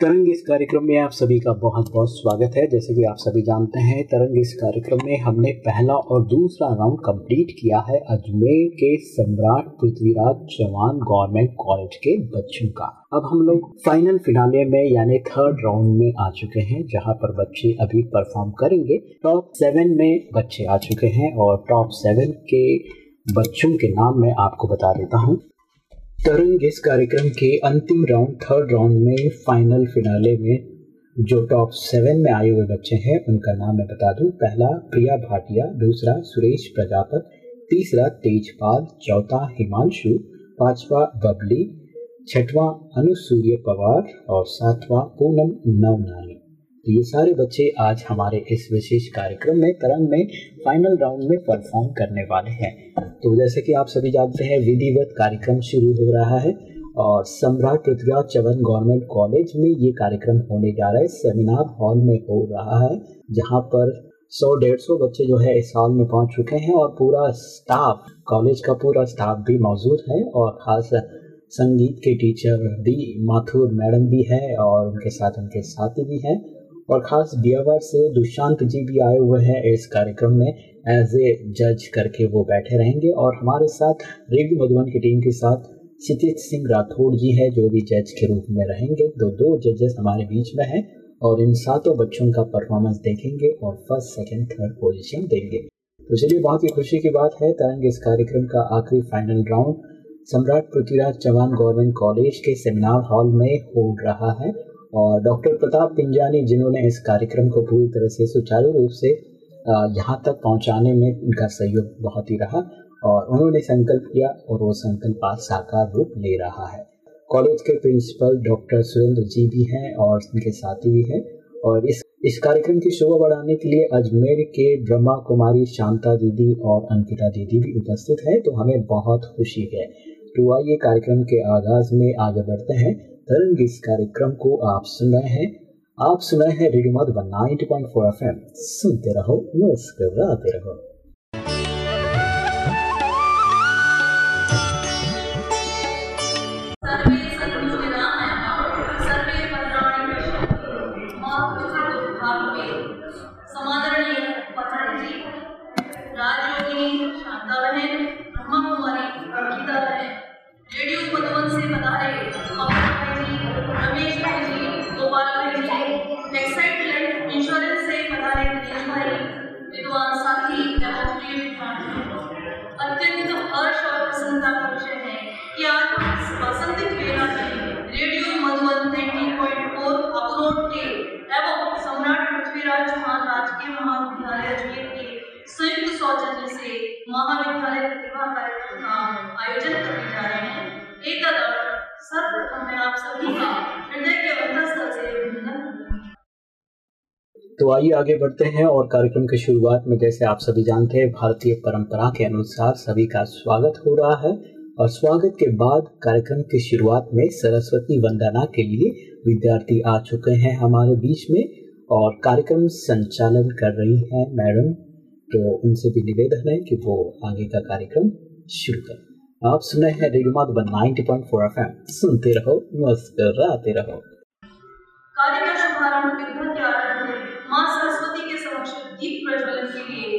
तरंग इस कार्यक्रम में आप सभी का बहुत बहुत स्वागत है। जैसे कि आप सभी जानते हैं, तरंग इस कार्यक्रम में हमने पहला और दूसरा राउंड कंप्लीट किया है अजमेर के सम्राट पृथ्वीराज चौहान गवर्नमेंट कॉलेज के बच्चों का। अब हम लोग फाइनल फिनाले में, यानी थर्ड राउंड में आ चुके हैं, जहाँ पर बच्चे अभी परफॉर्म करेंगे। टॉप सेवन में बच्चे आ चुके हैं और टॉप सेवन के बच्चों के नाम मैं आपको बता देता हूँ। तरंग इस कार्यक्रम के अंतिम राउंड थर्ड राउंड में फाइनल फिनाले में, जो टॉप सेवन में आए हुए बच्चे हैं, उनका नाम मैं बता दूँ। पहला, प्रिया भाटिया, दूसरा, सुरेश प्रजापत, तीसरा, तेजपाल, चौथा, हिमांशु, पांचवा, बबली, छठवां अनुसूर्य पवार, और सातवां, पूनम नवनानी तो ये सारे बच्चे आज हमारे इस विशेष कार्यक्रम में, तरंग में फाइनल राउंड में परफॉर्म करने वाले हैं। तो जैसे कि आप सभी जानते हैं, विधिवत कार्यक्रम शुरू हो रहा है और सम्राट पृथ्वीराज चवन गवर्नमेंट कॉलेज में ये कार्यक्रम होने जा रहा है। सेमिनार हॉल में हो रहा है, जहाँ पर सौ डेढ़ सौ बच्चे जो है इस हॉल में पहुँच चुके हैं और पूरा स्टाफ कॉलेज का पूरा स्टाफ भी मौजूद है और खास संगीत के टीचर डी माथुर मैडम भी है और उनके साथ उनके साथी भी हैं। और खास बियावर से दुष्यंत जी भी आए हुए हैं इस कार्यक्रम में एज ए जज करके वो बैठे रहेंगे। और हमारे साथ रेडियो मधुबन की टीम के साथ क्षितिज सिंह राठौड़ जी है, जो भी जज के रूप में रहेंगे। दो दो जजेस हमारे बीच में हैं और इन सातों बच्चों का परफॉर्मेंस देखेंगे और फ़र्स्ट सेकंड थर्ड पोजीशन देंगे। तो चलिए, बहुत ही खुशी की बात है तरंग इस कार्यक्रम का आखिरी final round Samrat Prithviraj Chauhan government college के सेमिनार हॉल में हो रहा है। और डॉक्टर प्रताप पिंजानी जिन्होंने इस कार्यक्रम को पूरी तरह से सुचारू रूप से यहाँ तक पहुँचाने में उनका सहयोग बहुत ही रहा और उन्होंने संकल्प किया और वो संकल्प आज साकार रूप ले रहा है। कॉलेज के प्रिंसिपल डॉक्टर सुरेंद्र जी भी हैं और उनके साथी भी हैं और इस इस कार्यक्रम की शोभा बढ़ाने के लिए अजमेर के ब्रह्मा कुमारी शांता दीदी और अंकिता दीदी भी उपस्थित है तो हमें बहुत खुशी है। तो आइए कार्यक्रम के आगाज़ में आगे बढ़ते हैं। तरंग इस कार्यक्रम को आप सुन रहे हैं। आप सुन रहे हैं रेडियो मधुबन 90.4 एफएम। सुनते रहो, मुस्कुराते रहो। तो आइए आगे बढ़ते हैं और कार्यक्रम की शुरुआत में, जैसे आप सभी जानते हैं, भारतीय परंपरा के अनुसार सभी का स्वागत हो रहा है। और स्वागत के बाद कार्यक्रम की शुरुआत में सरस्वती वंदना के लिए विद्यार्थी आ चुके हैं हमारे बीच में और कार्यक्रम संचालन कर रही हैं मैडम। तो उनसे भी निवेदन है कि वो आगे का कार्यक्रम शुरू करें। आप सुन हैं रेडियो मधुबन 90.4 एफएम। सुनते रहो, मुस्कुराते रहो। कार्य शुभारंभ विघ्न के आरंभ में माँ सरस्वती के समक्ष दीप प्रज्वलन के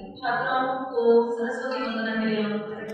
छात्राओं को सरस्वती वंदना के लिए अनुरोध करें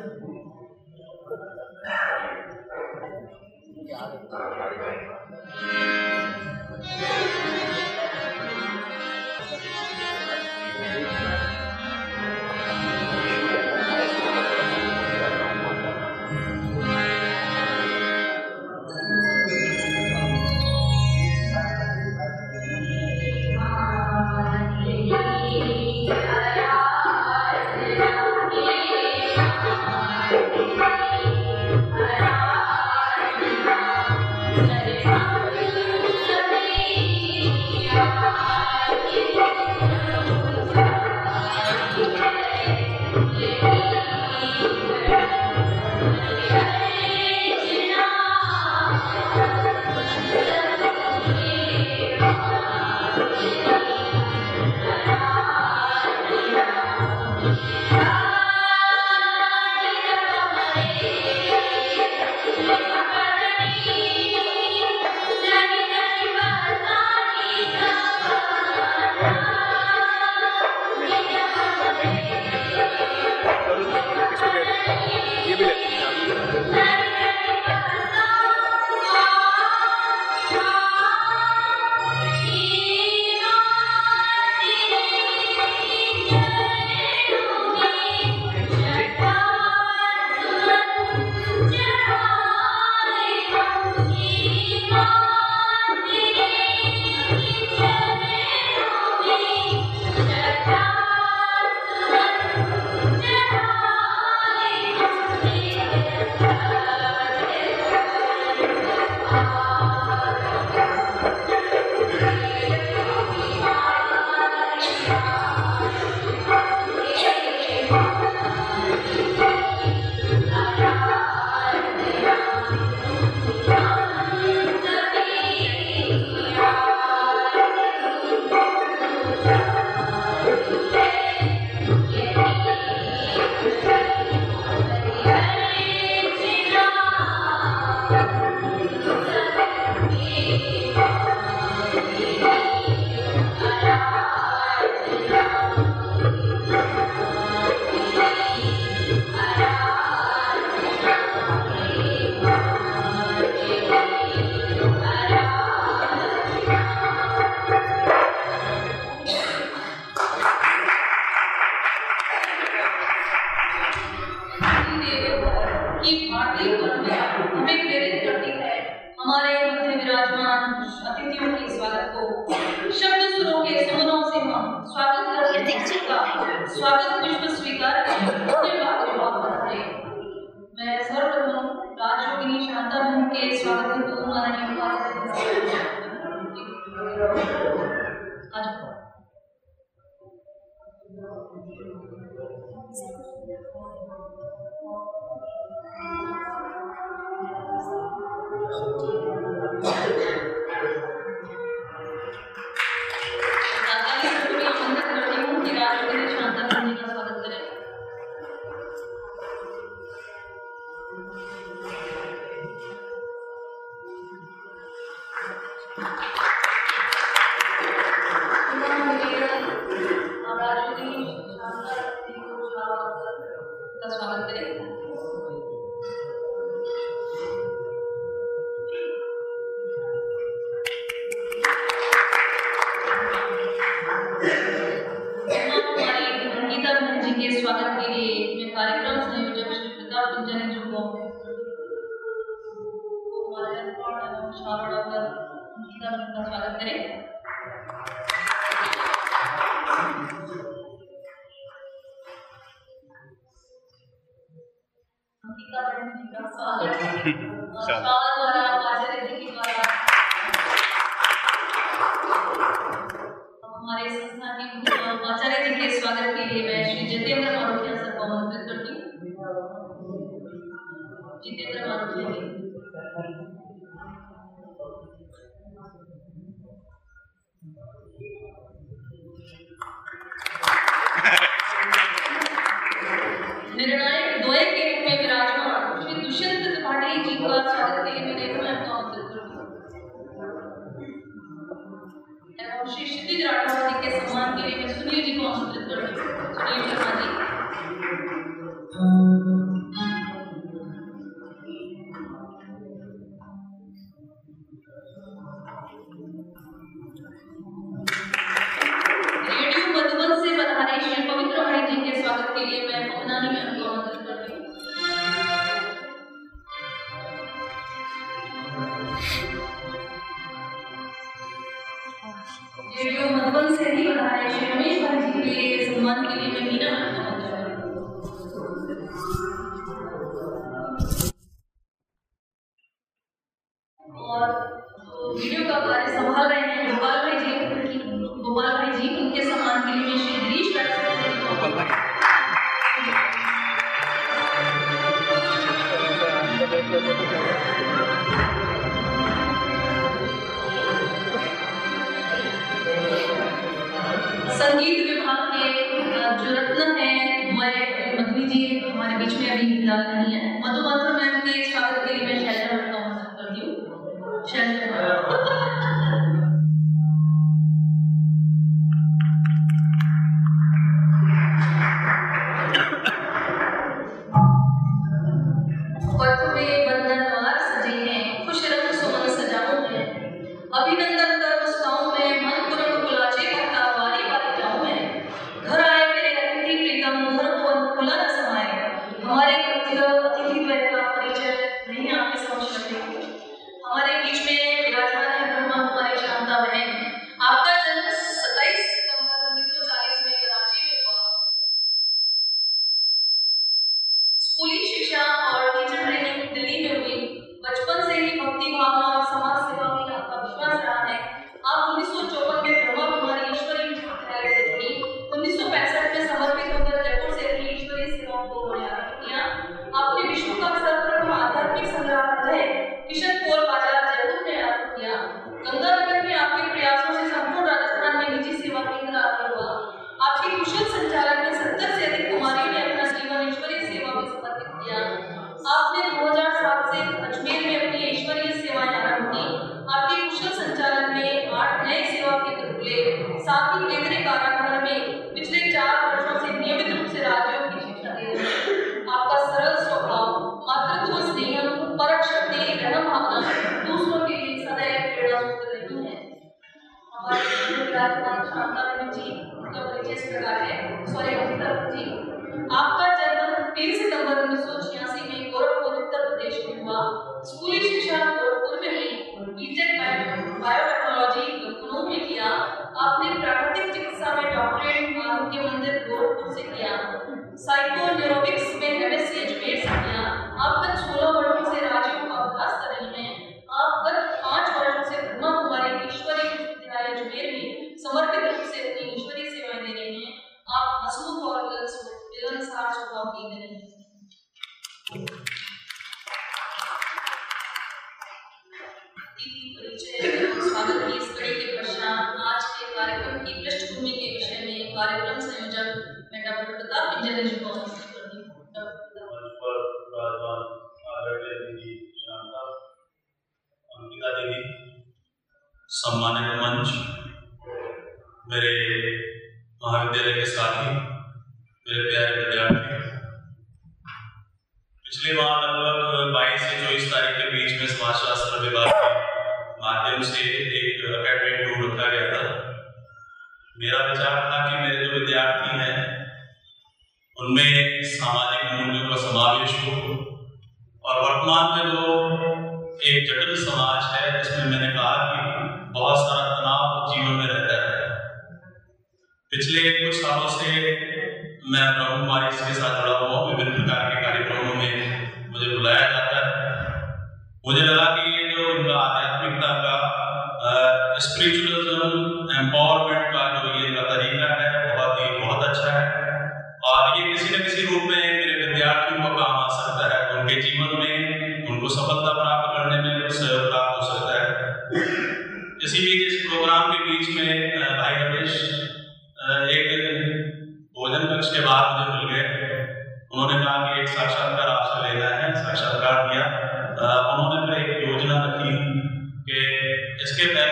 हमारे संस्थान के आचार्य जी के स्वागत के लिए मैं श्री जितेंद्र और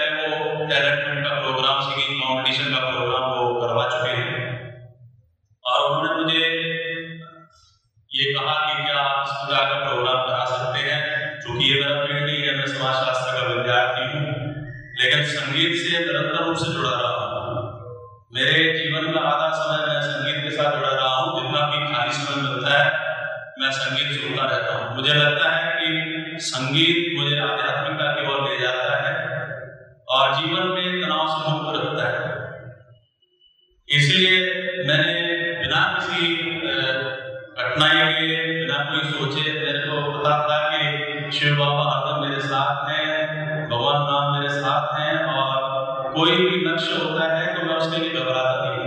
है वो टैलेंट का प्रोग्राम सिंगिंग कॉम्पिटिशन का प्रोग्राम वो करवा चुके हैं। और उन्होंने मुझे ये कहा कि क्या आप इस प्रकार का प्रोग्राम करा सकते हैं चूँकि ये मेरा फ़ील्ड ही है मैं समाजशास्त्र का विद्यार्थी हूँ। लेकिन संगीत से निरंतर रूप से जुड़ा रहा हूँ। मेरे जीवन का आधा समय मैं संगीत के साथ जुड़ा रहा हूँ, जितना भी खाली समय मिलता है, मैं संगीत सुनता रहता हूँ। मुझे लगता है कि संगीत मुझे आधे और जीवन में तनाव से मुक्त रखता है। इसलिए मैंने बिना किसी कठिनाई के, बिना कोई सोचे, मेरे को पता था कि शिव बाबा हरदम मेरे साथ हैं, भगवान राम मेरे साथ हैं और कोई भी लक्ष्य होता है तो मैं उसके लिए घबराता नहीं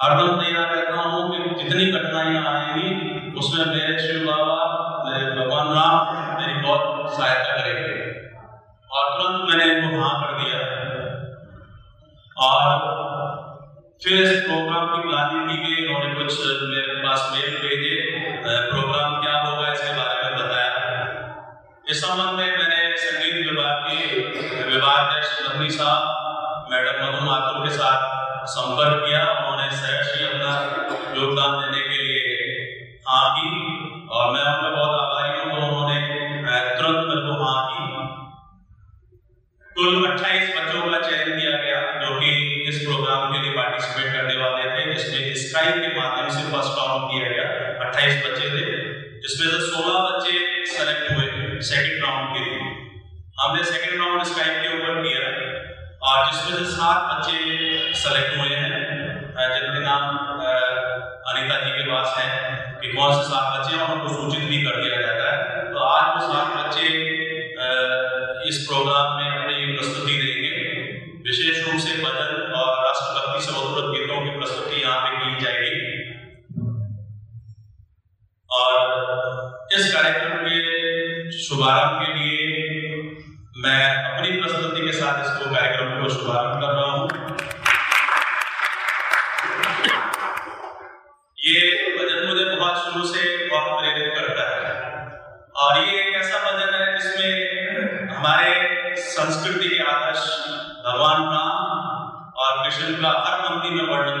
हरदम तैयार रहता हूँ कि जितनी कठिनाइयाँ आएँगी, उसमें मेरे शिव बाबा, मेरे भगवान राम मेरी बहुत सहायता करेंगे। और तुरंत दिया और फिर इस प्रोग्राम की प्लानिंग की गई उन्होंने कुछ मेरे पास मेल भेजे प्रोग्राम क्या होगा इसके बारे में बताया। इस संबंध में मैंने संगीत विभाग के विभागाध्यक्ष लखनी साहब, मैडम मधु माथुर के साथ संपर्क किया, उन्होंने सहर्ष अपना योगदान देने के लिए हाँ की, और मैं उनका बहुत आभारी हूँ तो उन्होंने तुरंत मेरे को हाँ की। कुल अट्ठाईस बच्चों का चयन किया। प्रोग्राम के लिए पार्टिसिपेट करने वाले थे, जिसमें स्काइप के माध्यम से फ़र्स्ट राउंड किया गया, अट्ठाईस बच्चे थे। जिसमें से सोलह बच्चे सेलेक्ट हुए सेकंड राउंड के लिए। हमने सेकंड राउंड स्काइप के ऊपर किया और जिसमें से सात बच्चे सेलेक्ट हुए हैं जिनके नाम अनिता जी के पास है, कि कौन से सात बच्चे हैं, उनको सूचित भी कर दिया जाता है। तो आज वो सात बच्चे इस प्रोग्राम में अपनी प्रस्तुति इस कार्यक्रम के शुभारंभ के लिए मैं अपनी प्रस्तुति के साथ इसको कार्यक्रम को शुभारंभ कर रहा हूँ। ये भजन मुझे बहुत शुरू से बहुत प्रेरित करता है। और ये एक ऐसा भजन है जिसमें हमारे संस्कृति के आदर्श भगवान राम और कृष्ण का हर पंक्ति में वर्णन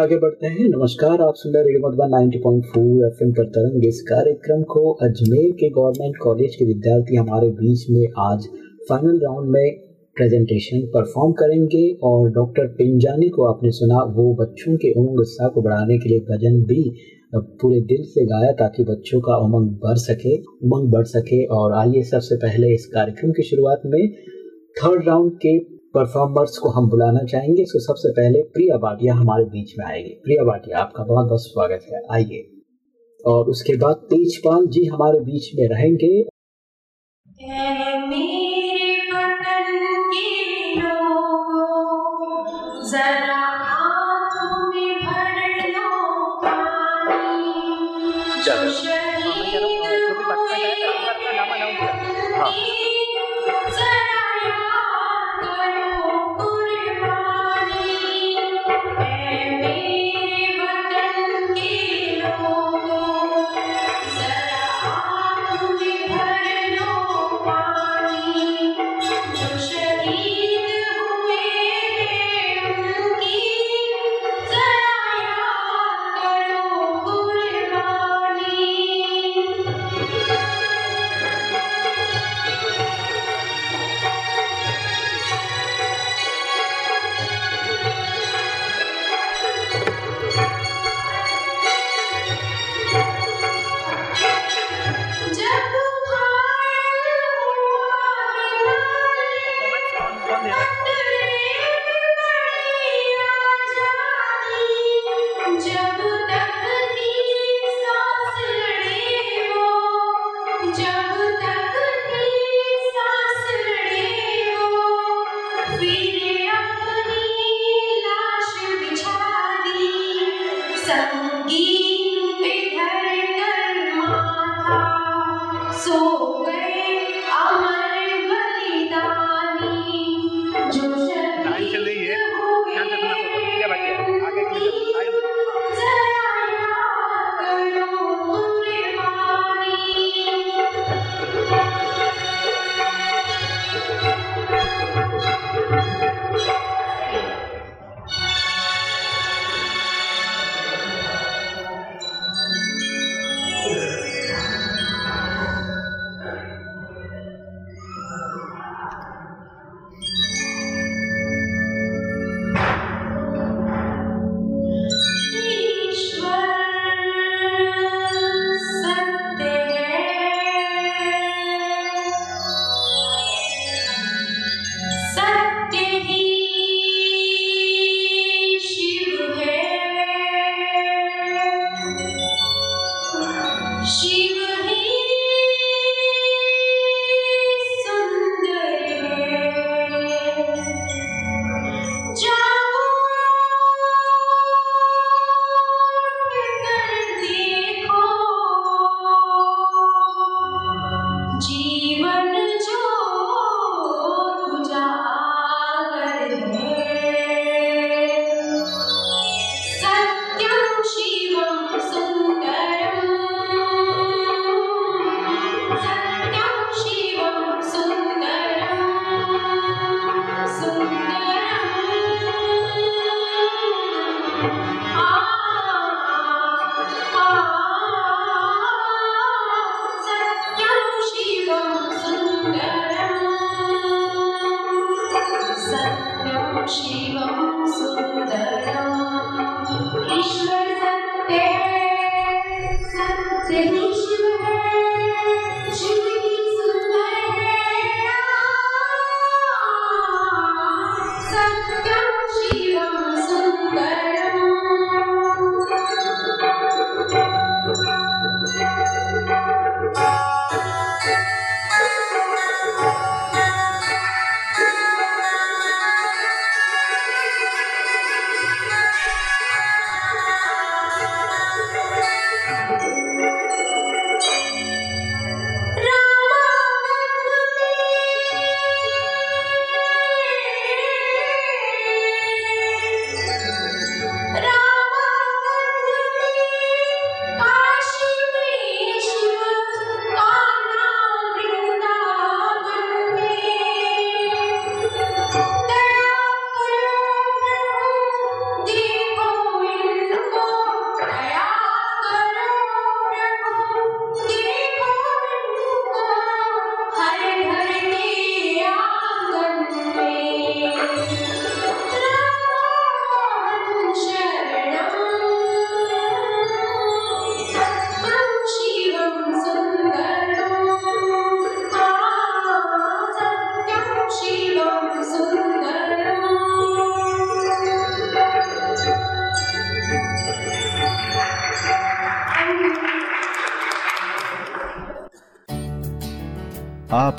आगे बढ़ते हैं। नमस्कार, आप सुन रहे रेडियो मधुबन 90.4 एफएम पर तरंग। इस कार्यक्रम को अजमेर के गवर्नमेंट कॉलेज के विद्यार्थी हमारे बीच में आज फाइनल राउंड में प्रेजेंटेशन परफॉर्म करेंगे और डॉक्टर पिंजानी को आपने सुना, वो बच्चों के उमंग उत्साह को बढ़ाने के लिए भजन भी पूरे दिल से गाया ताकि बच्चों का उमंग बढ़ सके, उमंग बढ़ सके। और आइए सबसे पहले इस कार्यक्रम की शुरुआत में थर्ड राउंड के परफॉर्मर्स को हम बुलाना चाहेंगे तो सबसे पहले प्रिया भाटिया हमारे बीच में आएगी। प्रिया भाटिया, आपका बहुत बहुत स्वागत है। आइए। और उसके बाद तेजपाल जी हमारे बीच में रहेंगे।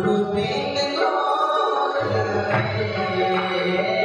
Guru Bhagwan Hare.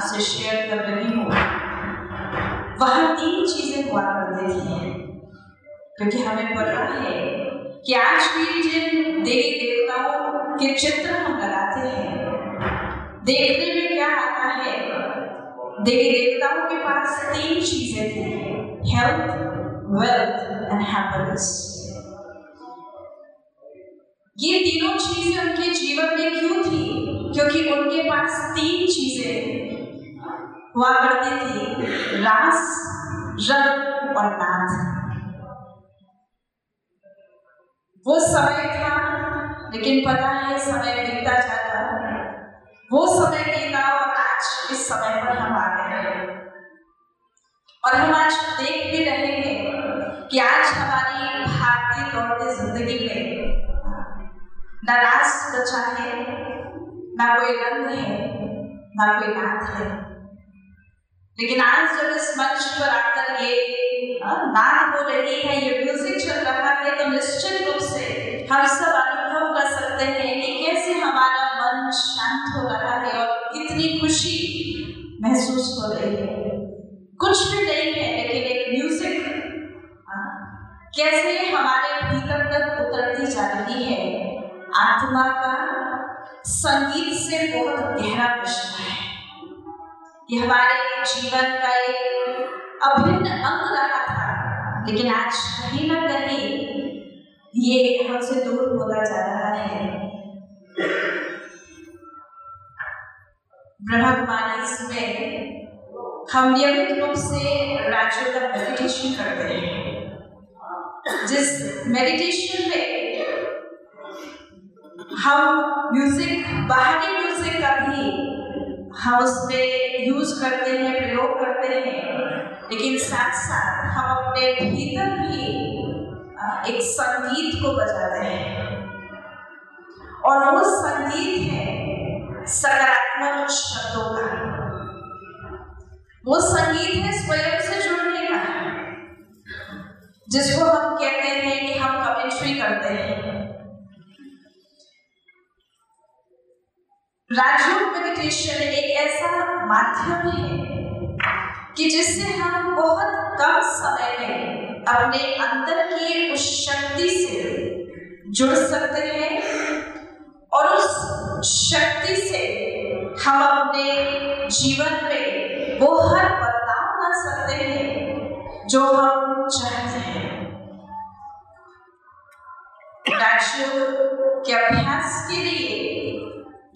आपसे शेयर कर रही हूँ। वहाँ तीन चीज़ें हुआ करती थी। क्योंकि हमें पता है कि आज भी जिन देवी देवताओं के चित्र हम लगाते हैं। देखने में क्या आता है? देवी देवताओं के पास तीन चीज़ें थी हेल्थ वेल्थ एंड हैप्पीनेस ये तीनों चीज़ें उनके जीवन में क्यों थी? क्योंकि उनके पास तीन चीज़ें हुआ करती थी। रास रंग और नाथ वो समय था, लेकिन पता है समय बीतता जाता वो समय बीता और आज इस समय पर हम आ गए हैं। और हम आज देख भी रहे हैं कि आज हमारी भारतीय दौड़ते ज़िंदगी में न रास बचा है, ना कोई रंग है, ना कोई नाथ है। लेकिन आज जब इस मंच पर आकर ये बात हो रही है, ये म्यूज़िक चल रहा है तो निश्चित रूप से हम सब अनुभव कर सकते हैं कि कैसे हमारा मन शांत हो रहा है और कितनी खुशी महसूस हो रही है। कुछ भी नहीं है, लेकिन एक म्यूज़िक कैसे हमारे भीतर तक उतरती जा रही है। आत्मा का संगीत से बहुत गहरा रिश्ता है। ये हमारे जीवन का एक अभिन्न अंग रहा था। लेकिन आज कहीं ना कहीं ये हमसे दूर होता जा रहा है। ब्रह्मा कुमारी में हम नियमित रूप से राज्यों का मेडिटेशन करते हैं। जिस मेडिटेशन में हम म्यूज़िक बाहरी म्यूज़िक का भी हम उसमें यूज़ करते हैं, प्रयोग करते हैं, लेकिन साथ साथ हम अपने भीतर भी एक संगीत को बजाते हैं। और वो संगीत है सकारात्मक शब्दों का। वो संगीत है स्वयं से जुड़ने का, जिसको हम कहते हैं कि हम कमेंट्री करते हैं। राजयोग मेडिटेशन एक ऐसा माध्यम है कि जिससे हम बहुत कम समय में अपने अंदर की उस शक्ति से जुड़ सकते हैं और उस शक्ति से हम अपने जीवन में वो हर बदलाव ला सकते हैं, जो हम चाहते हैं। राजयोग के अभ्यास के लिए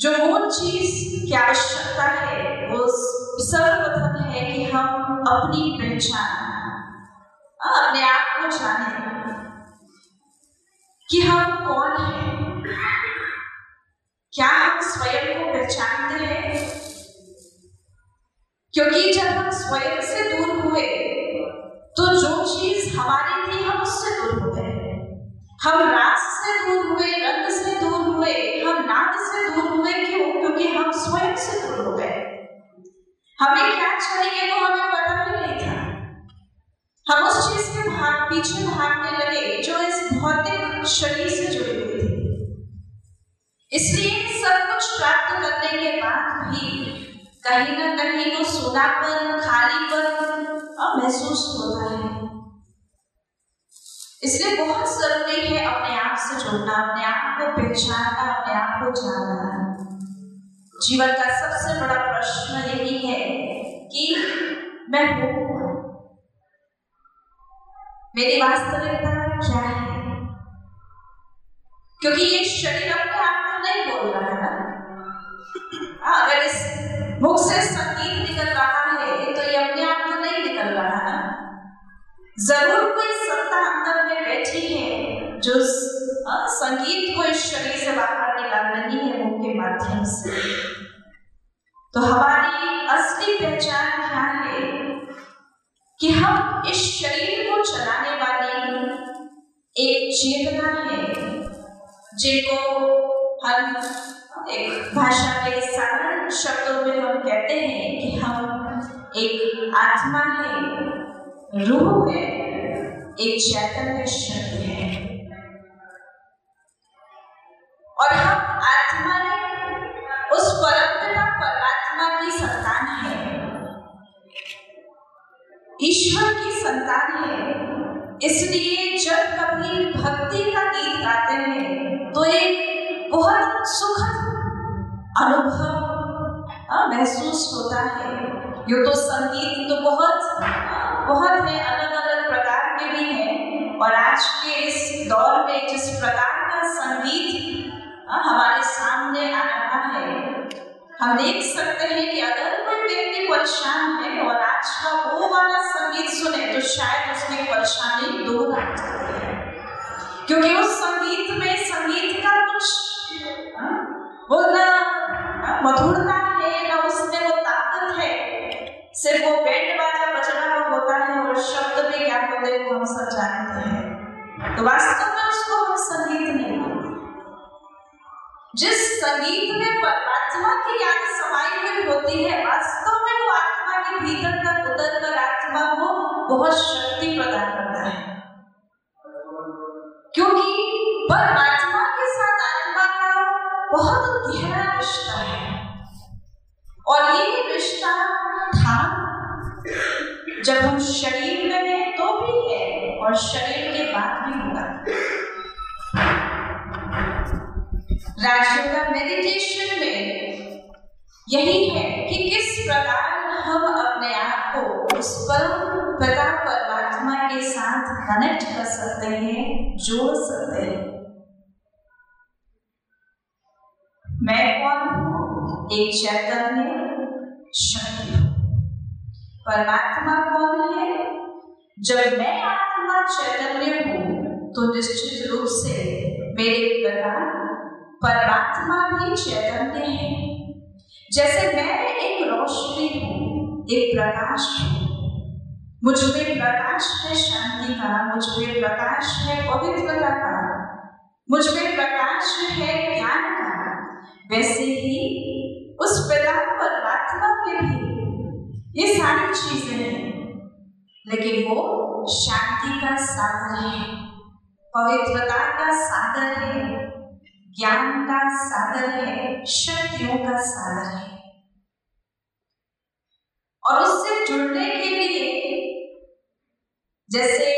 जो मूल चीज़ की आवश्यकता है, वो सर्वप्रथम है कि हम अपनी पहचान अपने आप को जाने कि हम कौन हैं। क्या हम स्वयं को पहचानते हैं? क्योंकि जब हम स्वयं से दूर हुए तो जो चीज़ हमारी थी हम उससे दूर हो। गए हम रास से दूर हुए रंग से दूर हुए, हम नाद से दूर हुए, क्यों? क्योंकि हम स्वयं से दूर हो गए। हमें क्या चाहिए वो हमें पता ही नहीं था। हम उस चीज़ के भाग, पीछे भागने लगे, जो इस भौतिक शरीर से जुड़ी हुई थी। इसलिए सब कुछ प्राप्त करने के बाद भी कहीं ना कहीं वो सुनापन खालीपन महसूस होता है। इसलिए बहुत ज़रूरी है अपने आप से जुड़ना, अपने आप को पहचानना, अपने आप को जानना। जीवन का सबसे बड़ा प्रश्न यही है कि मैं हूँ मेरी वास्तविकता क्या है? क्योंकि ये शरीर अपने आप को नहीं बोल रहा है अगर इस मुख से संगीत निकल रहा ज़रूर कोई सत्ता अंदर में बैठी है जो संगीत को इस शरीर से बाहर निकाल रही है मुख के माध्यम से। तो हमारी असली पहचान क्या है? कि हम इस शरीर को चलाने वाली एक चेतना है जिनको हम, एक भाषा के साधारण शब्दों में हम कहते हैं कि हम एक आत्मा है। रूह है, एक चैतन्य शक्ति है। और हम आत्मा उस परंपरा परमात्मा की संतान है। ईश्वर की संतान है, इसलिए जब कभी भक्ति का गीत गाते हैं तो एक बहुत सुखद अनुभव महसूस होता है। यो तो संगीत तो बहुत बहुत है अलग अलग प्रकार के भी हैं। और आज के इस दौर में जिस प्रकार का संगीत हमारे सामने आ रहा है, हम देख सकते हैं कि अगर कोई व्यक्ति परेशान है और आज का वो वाला संगीत सुने तो शायद उसकी परेशानी दूर आ जाती है। क्योंकि उस संगीत में संगीत का कुछ ना मधुरता है ना उसमें वो ताकत है। सिर्फ़ वो बैंड बाजा बज रहा होता है और शब्द क्या होते हैं वो हम सब जानते हैं। तो वास्तव में उसको हम संगीत नहीं जिस संगीत में परमात्मा की याद समाई हुई होती है, वास्तव में वो आत्मा के भीतर तक उतर कर आत्मा को बहुत शक्ति प्रदान करता है। क्योंकि का बहुत गहरा रिश्ता है। और ये रिश्ता था, जब हम शरीर में हैं तो भी है, और शरीर के बाद भी होगा। राजयोगा मेडिटेशन में यही है कि किस प्रकार हम अपने आप को उस परम पिता परमात्मा के साथ कनेक्ट कर सकते हैं, जोड़ सकते हैं। मैं कौन हूँ? एक चैतन्य शक्ति परमात्मा कौन है? जब मैं आत्मा चैतन्य हूँ तो निश्चित रूप से मेरे पिता परमात्मा भी चैतन्य है। जैसे मैं एक रोशनी हूँ, एक प्रकाश हूँ। मुझमें प्रकाश है शांति का, मुझमें प्रकाश है पवित्रता का। मुझमें प्रकाश है ज्ञान का। वैसे ही उस पिता परमात्मा के भी ये सारी चीज़ें हैं। लेकिन वो शांति का सागर है, पवित्रता का सागर है, ज्ञान का सागर है, शक्तियों का सागर है। और उससे जुड़ने के लिए, जैसे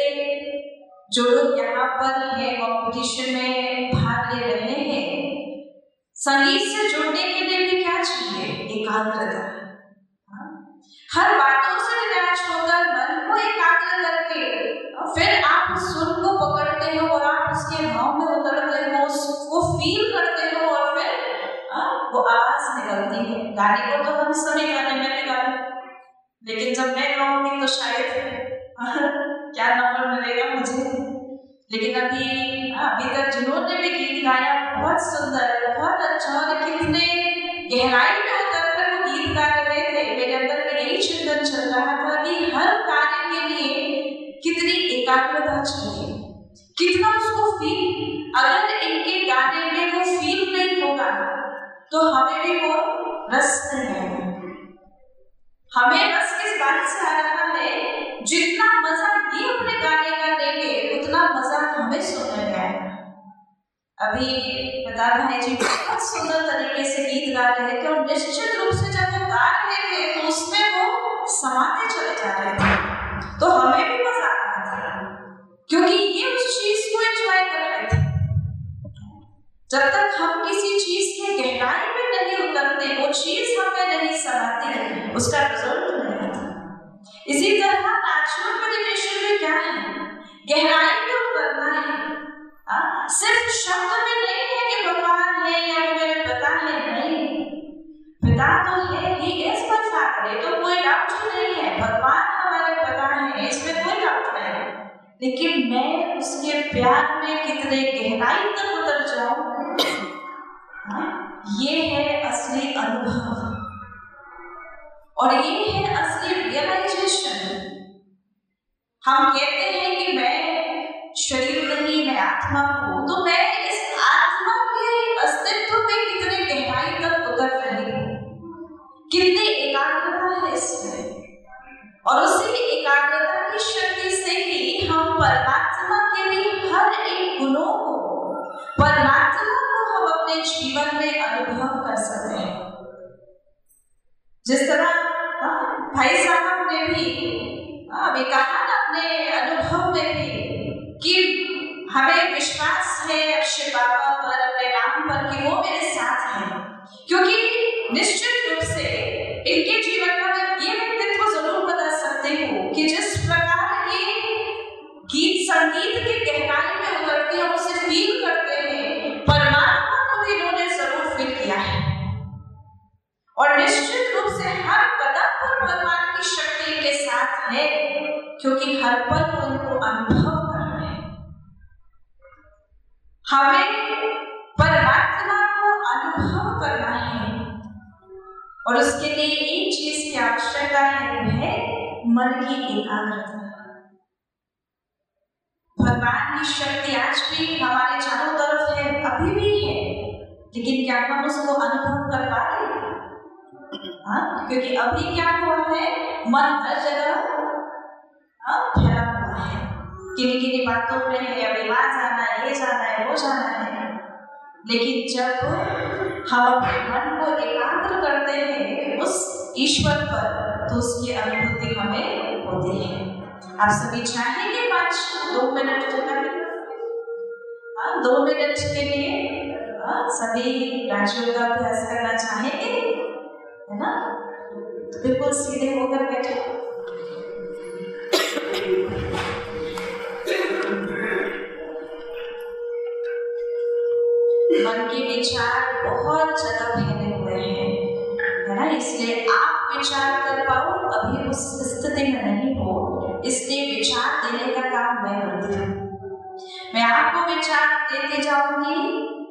जो लोग यहाँ पर है कंपटीशन में भाग ले रहे हैं संगीत से जुड़ने के लिए भी क्या चाहिए? एकाग्रता। हाँ? हर बातों से निराश होकर मन को एकाग्र करके फिर आप सुर को पकड़ते हो और आप उसके भाव में उतरते हो उसको फील करते हो और फिर हाँ, वो आवाज़ निकलती है। गाने को तो हम सभी गाने में भी गा लेकिन जब मैं गाऊँगी तो शायद क्या नंबर मिलेगा मुझे? लेकिन अभी हाँ, अभी तक जिन्होंने भी गीत गाया बहुत सुंदर बहुत अच्छा। और कितने गहराई में उतर कर वो गीत गा रहे थे। मेरे अंदर में यही चिंतन चल रहा था कि हर कार्य के लिए कितनी एकाग्रता चाहिए। कितना उसको फील अगर इनके गाने में वो फील नहीं होगा तो हमें भी वो रस नहीं आएगा। हमें रस किस बात से आ रहा है? जितना मज़ा हमें में आएगा अभी बता भाई जी, बहुत सुंदर तरीके से गीत गा रहे थे और निश्चित रूप से जब वो गा रहे थे तो उसमें वो समाते चले जा रहे थे। तो हमें भी मज़ा आ रहा था, क्योंकि ये उस चीज़ को एंजॉय कर रहे थे। जब तक हम किसी चीज़ के गहराई में नहीं उतरते, वो चीज़ हमें नहीं समाती उसका रिज़ल्ट नहीं आता। इसी तरह नेचुरल मेडिटेशन में क्या है? गहराई में उतरना है आ? सिर्फ़ शब्द में नहीं है कि भगवान है या मेरे पिता है, नहीं। पिता तो है ही इज़ परफेक्ट ये तो कोई डाउट नहीं है। भगवान हमारे पिता है, इसमें कोई डाउट नहीं लेकिन मैं उसके प्यार में कितने गहराई तक उतर जाऊँ? ये है असली अनुभव। और ये है असली रियलाइजेशन हम कहते हैं कि मैं शरीर नहीं मैं आत्मा हूँ। तो मैं इस आत्मा के अस्तित्व में कितने गहराई तक उतर रही हूँ? कितनी एकाग्रता है इसमें? और उसी एकाग्रता की शक्ति से ही हम परमात्मा के भी हर एक गुणों को परमात्मा को हम अपने जीवन में अनुभव कर सकते हैं। जिस तरह हाँ, भाई साहब ने भी हाँ, अभी कहा ना अपने अनुभव में भी कि हमें विश्वास है अक्षय बाबा पर, अपने नाम पर कि वो मेरे साथ हैं। क्योंकि हर पल वो इनको अनुभव कर रहे हैं। हमें परमात्मा को अनुभव करना है। और उसके लिए एक चीज़ की आवश्यकता है, वो है मन की एकाग्रता। भगवान की शक्ति आज भी हमारे चारों तरफ़ है, अभी भी है। लेकिन क्या हम उसको अनुभव कर पा रहे हैं? हाँ? क्योंकि अभी क्या हुआ है, मन हर जगह हाँ, फैला हुआ है? किन्हीं किन्हीं बातों में है अभी वहाँ जाना है ये जाना है वो जाना है। लेकिन जब हम अपने मन को एकाग्र करते हैं उस ईश्वर पर तो उसकी अनुभूति हमें होती है। आप सभी चाहेंगे पाँच दो मिनट जो हाँ दो मिनट के लिए। हाँ सभी राज्यों का अभ्यास करना चाहेंगे? है ना? तो बिल्कुल सीधे होकर बैठे। विचार बहुत ज़्यादा फैले हुए हैं। है ना? इसलिए आप विचार कर पाओ, अभी उस स्थिति में नहीं हो, इसलिए विचार देने का काम मैं करती हूँ। मैं आपको विचार देते जाऊँगी,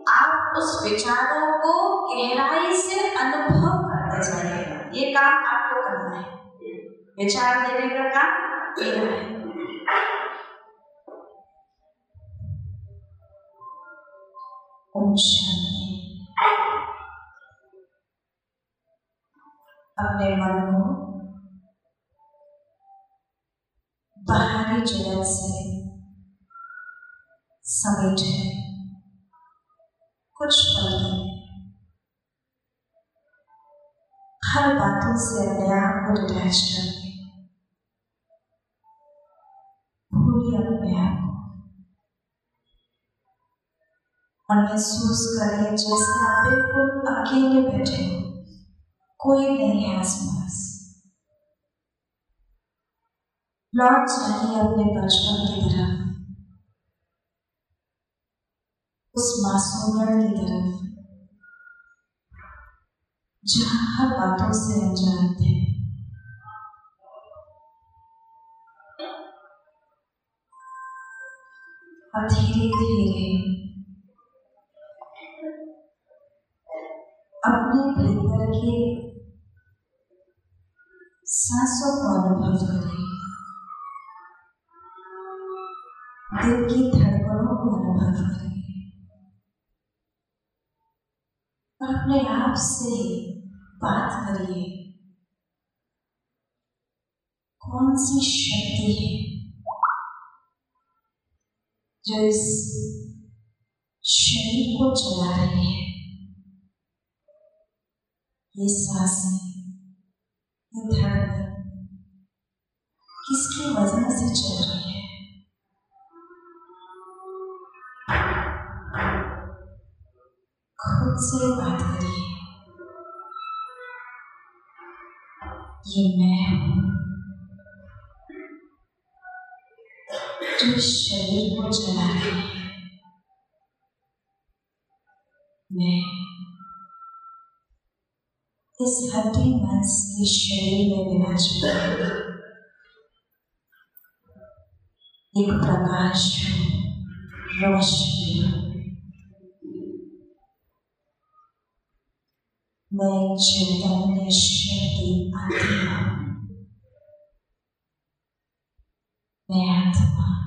आप उस विचारों को गहराई से अनुभव करते जाइएगा। ये काम आपको करना है। विचार देने का काम मेरा है। ओम शांति अपने मन को बाहरी जगत से समेटे कुछ पल हर बातों से अपने आप को डिटैच करके, भूलिए अपने आप को और महसूस करें जैसे आप बिल्कुल अकेले बैठे हो। कोई नहीं है आसपास। लौट जाइए अपने बचपन की तरफ़। उस मासूमियत की तरफ़। जहाँ हर बातों से अनजान थे धीरे धीरे अपने भीतर के सांसों को अनुभव करें। दिल की धड़कनों को अनुभव करें। और अपने आप से बात करिए। कौन सी शक्ति है जो इस शरीर को चला रही है? ये साँसें ये धड़कन किसकी वजह से चल रही है? खुद से बात करिए। ये मैं हूँ। जो शरीर को चला रही है, मैं इस हड्डी मांस के शरीर में विराजमान एक प्रकाश रोशनी मैं चैतन्य शक्ति आत्मा मैं आत्मा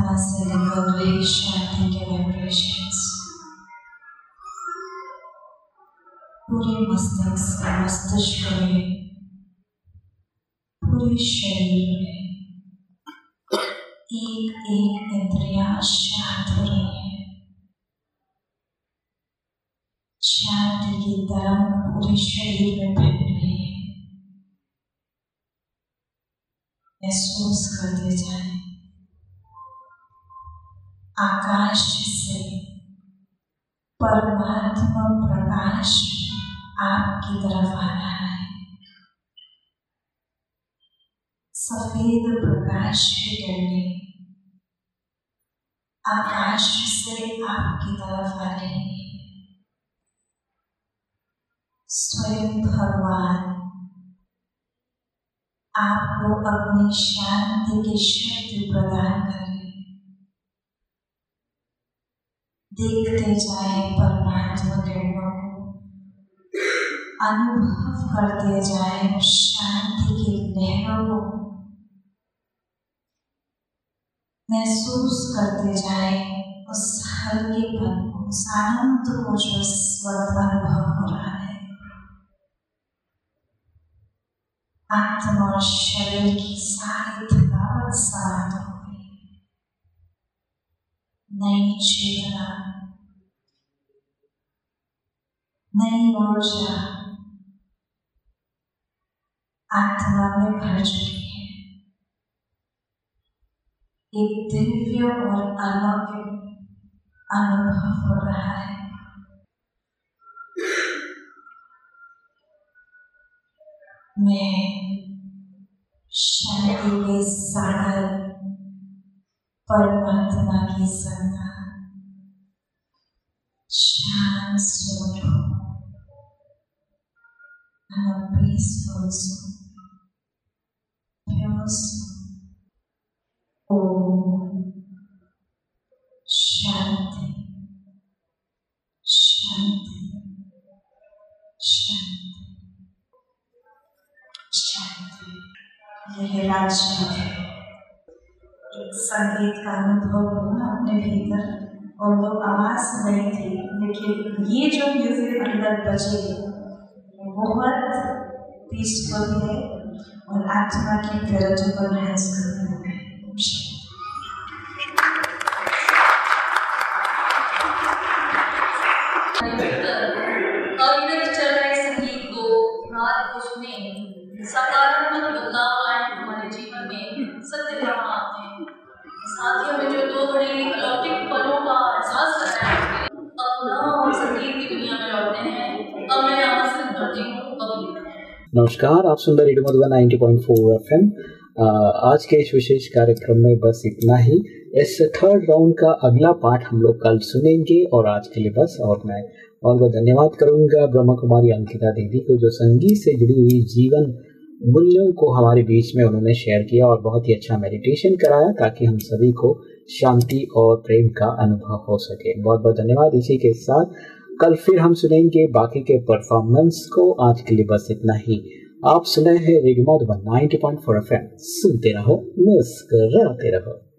आत्मा से निकल रही शांति के वाइब्रेशंस पूरे मस्तक से मस्तिष्क में पूरे शरीर में एक एक इंद्रिया शांत हो रही है शांति की तरंग पूरे शरीर में फैल रही है महसूस करते जाए आकाश से परमात्मा प्रकाश आपकी तरफ़ आ रहा है। सफ़ेद प्रकाश की किरणें आकाश से आपकी तरफ़ आ रही है। स्वयं भगवान, आपको अपनी शांति की शक्ति प्रदान करें। देखते जाए परमात्मा किरणों को। अनुभव करते जाए शांति की लहरों को। महसूस करते जाए उस हल्केपन को उस आनंद को जो वक्त अनुभव हो रहा है। आत्मा और शरीर की सारी थकावट गई नई चेतना नई ऊर्जा आत्मा में भर चुकी है। एक दिव्य और अलौकिक अनुभव हो रहा है। मैं शांति के सागर परमात्मा की संतान भीतर और वो आवाज़ नहीं थी, लेकिन ये जो म्यूज़िक अंदर बजे बहुत पीसफुल है और आत्मा की प्योरिटी पर महसूस करने लगा नमस्कार, आप सुन रहे रेडियो मधुबन 90.4 एफएम। आज के इस विशेष कार्यक्रम में बस इतना ही। इस थर्ड राउंड का अगला पार्ट हम लोग कल सुनेंगे और आज के लिए बस और मैं और बहुत धन्यवाद करूँगा ब्रह्मा कुमारी अंकिता दीदी को, जो संगीत से जुड़ी हुई जीवन मूल्यों को हमारे बीच में उन्होंने शेयर किया और बहुत ही अच्छा मेडिटेशन कराया ताकि हम सभी को शांति और प्रेम का अनुभव हो सके। बहुत बहुत धन्यवाद इसी के साथ। कल फिर हम सुनेंगे बाकी के परफॉर्मेंस को। आज के लिए बस इतना ही। आप सुने हैं रेडियो मधुबन 90.4 एफएम। सुनते रहो, मुस्कराते रहो।